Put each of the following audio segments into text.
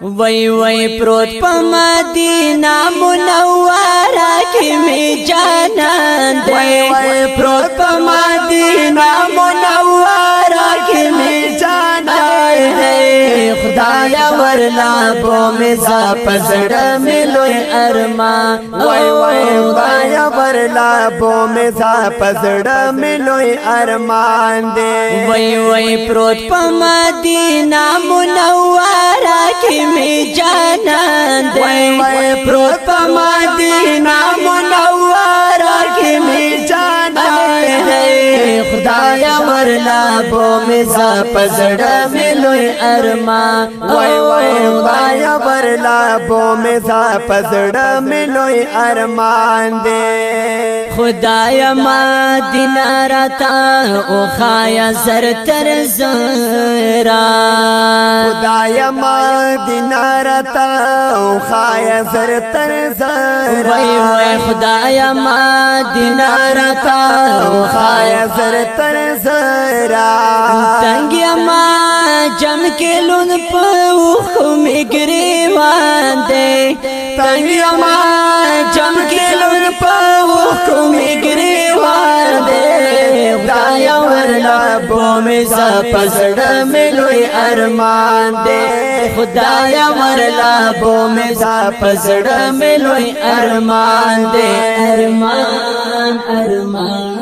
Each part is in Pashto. وای وای پروت په مدینه منوره کې می جانان دی وای وای پروت په مدینه منوره کې می جانان دی خدایا ورلا په مزا پزړه ملوي ارمان وای وای خدایا ورلا په مزا پزړه ملوي ارمان دی وای وای پروت په مدینه می جانان دې پروت مدینه منور لا بو مزا پزړه ملوي ارمان وای وای وای پر لا بو مزا پزړه ملوي ارمان دې خدای ما دینارتا او خایا زر تر زرا خدای ما دینارتا او خایا زر تر زرا وای وای خدای ما دینارتا او خایا زر تر زرا را تنگی اما جم کے لون گریوان دے تنگی اما جم کے لون می گریوان دے دایا ورلا بومی سا پسڑ ملوی ارمان دے ورلا مرلا سا پسڑ ملوی ارمان دے ارمان ارمان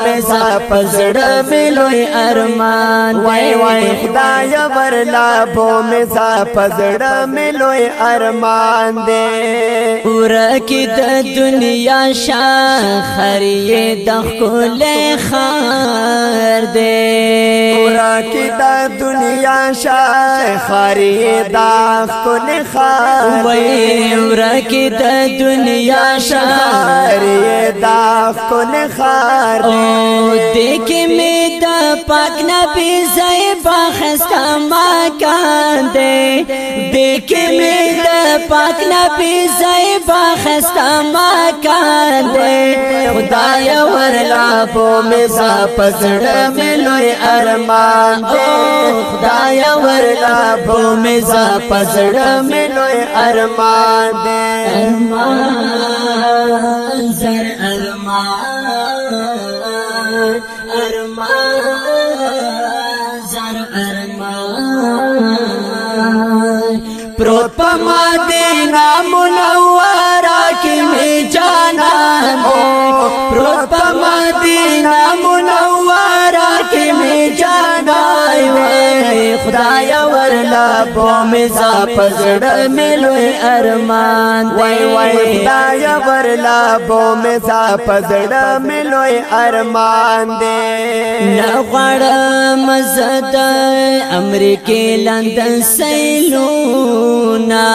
مې صاحب زړه ملوي ارمان وای وای خدای برلا بو مې صاحب زړه ملوي ارمان دې پورا کې د دنیا شان خري د خپل خار دې پورا کې د دنیا شان خري د خپل خار وای پورا کې د دنیا شان خري د خپل خار دې کې مې د پاک نبی زې باخستا ما کاندې دې کې مې د پاک نبی زې باخستا ما کاندې خدای ورلا په مې زاپسړ مې لوی ارمان دې خدای ورلا په مې زاپسړ مې لوی ارمان دې ارمان زر ارمان پروت پا مدینہ منورہ کی میں جانا پروت پا مدینہ منورہ پر لبو می زا پزړ می لوی ارمان وای وای خدای پر لبو می زا پزړ می لوی ارمان دې نه غړ مزد امریکې لندن سیلونا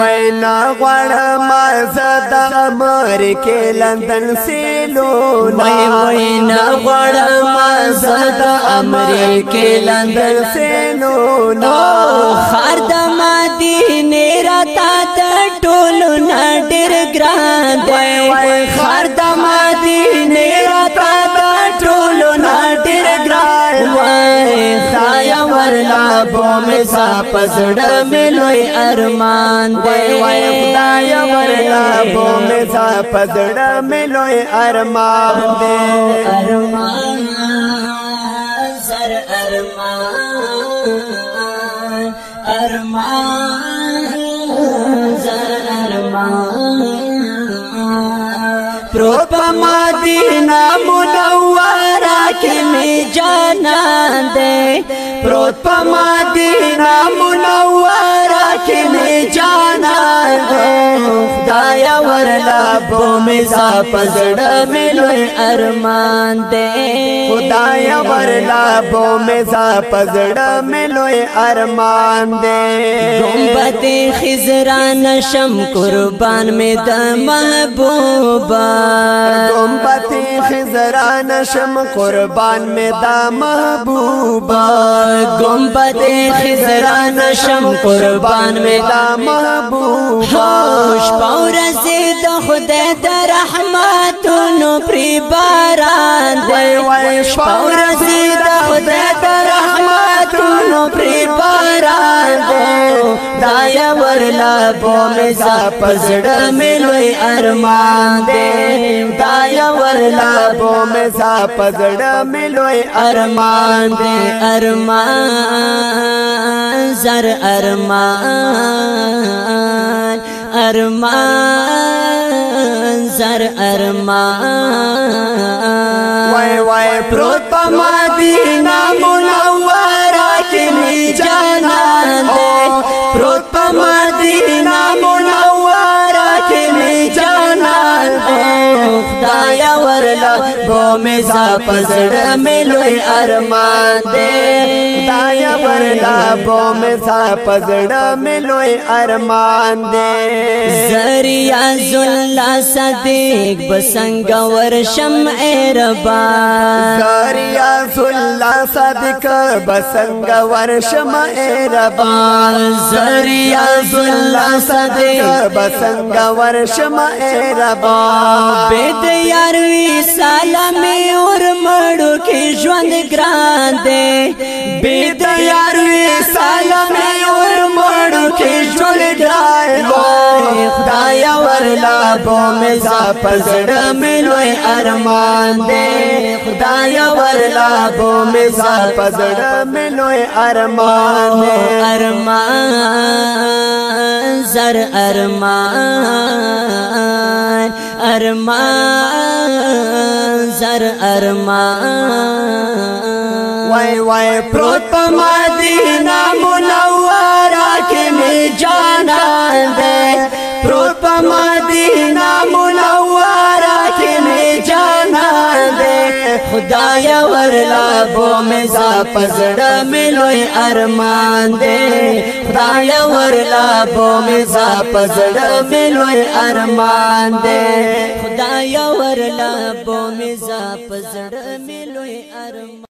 وای نه غړ مزد امریکې لندن سیلونا وای نه غړ مزد د امریکې لندن سينو نو خار د مدینه را تا د ټول نډر ګران دی خار د مدینه را تا د ټول نډر ګران وای خایا ورلا بوم سا پسړ ملوي ارمان دی وای خدای ورلا بوم سا پسړ ملوي ارمان دی Propa Madinah Munawwar می جانا دے پا دیرا من راک می جانا دے دایا ورلا بو مزا پز ڈوئ ارمان دے دایا ورلا بو مزا پز ڈ ارمان دے گمبت خزران شم قربان میں دا محبوبان نشم قربان می دا محبوبا گمبد خزرا نشم قربان می دا محبوبا شپاو رزی دا خدای دا رحمتونو پری باران دی وی شپاو رزی دا خدای دا تونو پری پارا دایا ورلا بو میں سا پس ڈلو ارماد دایا ورلا بو پزڑ سا ارمان دے ارمان زر ارمان ارمان زر ارمان ارما سر پروت پا مادی نامو والا بومې زا پزړ مې لوی ارمان دې دایا ورلا بومې زا پزړ مې لوی ارمان دې زریا زلا صدیق بسنګ ور شمع ربا زریا زلا صدیق بسنګ ور شمع ربا زریا زلا صدق بسنگ ورشم اے ربا بید یاروی سالمی اور مڑو کی جوند گران دے بید یاروی سالمی اور مڑو کی جوند گران دے خدایا ورلا بوم زا پزڑ ملوی ارمان دے خدایا ورلا بوم زا پزڑ ملوی ارمان دے ارمان سر ارمان ارمان زر ارمان وای وای پروت پمان سیلابو میزا پزړه ملوي ارمان دې خدای ورلا بو میزا پزړه ملوي ارمان دې خدای ورلا بو میزا پزړه ملوي ارمان